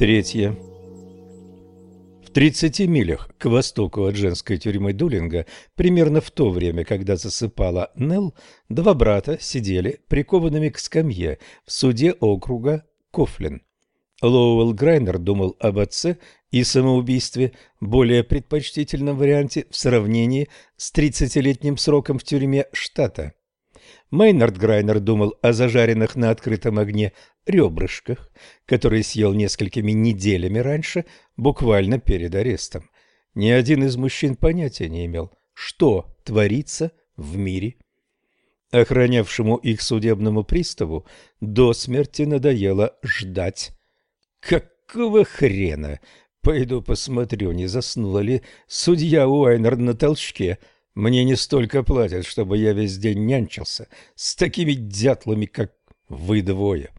Третье. В 30 милях к востоку от женской тюрьмы Дулинга, примерно в то время, когда засыпала Нелл, два брата сидели прикованными к скамье в суде округа Кофлин. Лоуэлл Грайнер думал об отце и самоубийстве, более предпочтительном варианте в сравнении с 30-летним сроком в тюрьме штата. Мейнард Грайнер думал о зажаренных на открытом огне ребрышках, которые съел несколькими неделями раньше, буквально перед арестом. Ни один из мужчин понятия не имел, что творится в мире. Охранявшему их судебному приставу до смерти надоело ждать. Какого хрена? Пойду посмотрю, не заснула ли судья Уайнер на толчке. Мне не столько платят, чтобы я весь день нянчился с такими дятлами, как вы двое.